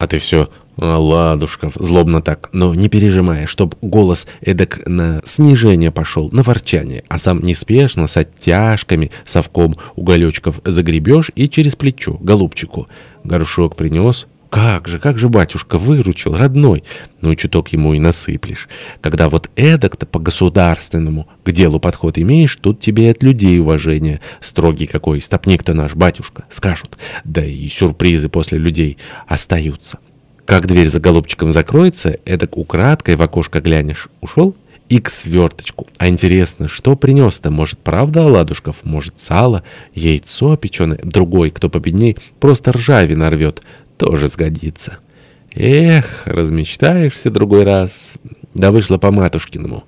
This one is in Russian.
А ты все, а, ладушков, злобно так, но не пережимая, чтоб голос эдак на снижение пошел, на ворчание, а сам неспешно, с оттяжками, совком уголечков загребешь и через плечо, голубчику. Горшок принес. Как же, как же, батюшка, выручил, родной. Ну чуток ему и насыплешь. Когда вот эдак-то по-государственному к делу подход имеешь, тут тебе от людей уважение. Строгий какой, стопник-то наш, батюшка, скажут. Да и сюрпризы после людей остаются. Как дверь за голубчиком закроется, эдак украдкой в окошко глянешь. Ушел? И к сверточку. А интересно, что принес-то? Может, правда оладушков? Может, сало? Яйцо печеное? Другой, кто победней, просто ржавина рвет. Тоже сгодится. Эх, размечтаешься другой раз. Да вышло по матушкиному.